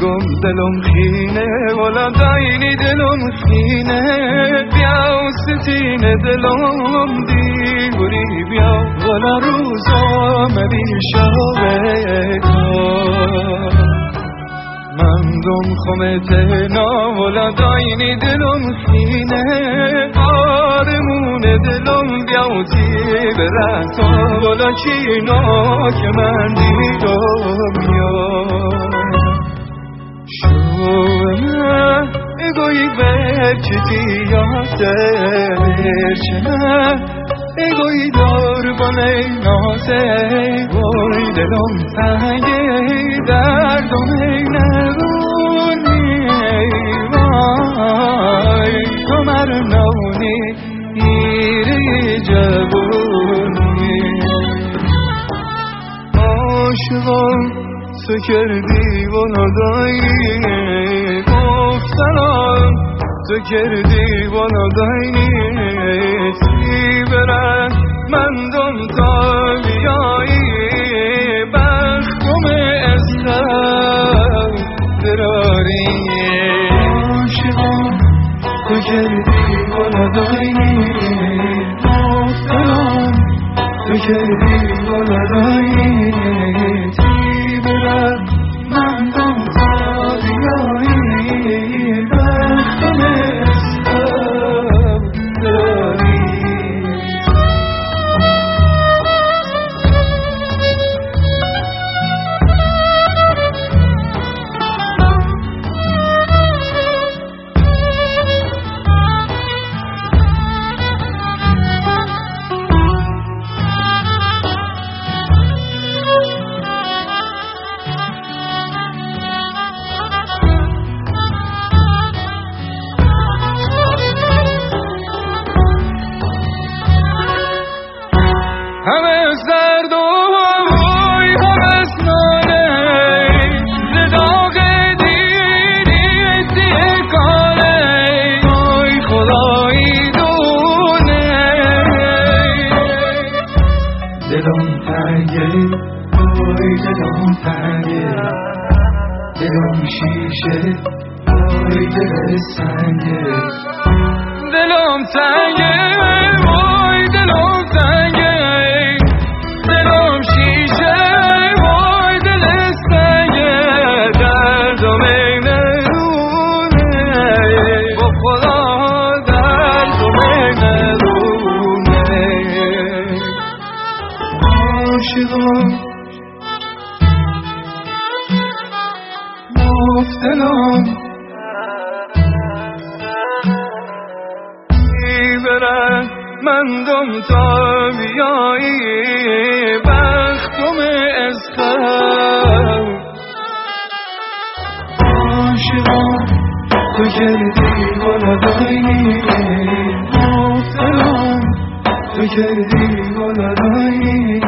دلم خینه ولا داینی دلم خینه. بیا و ستینه دلم دیوری بیا ولا روزا مبی شاوه من دم خمت نا ولا داینی دلم خینه. آرمون دلم بیا و ولا چینا که من دیدم یا. شوه اگوی برچتی یاسه برچنه اگوی دار بانه نازه وای دلم تنگه دردم نرونی وای تو مر نونی ایری جبونی عاشقم تو کردی ولادایی گفتنم تو کردی ولادایی تی برن من دم تا بیایی بختم استم دراری عاشقم تو کردی ولادایی گفتنم تو کردی ولادایی همه دلم تنگه وای دلم تنگه. دلم شیشه وای دل سنگه. دلم تنگه. مفتنم برن من دم تا بیایی بختم از خم تو کردی ولدایی مفتنم تو کردی ولدایی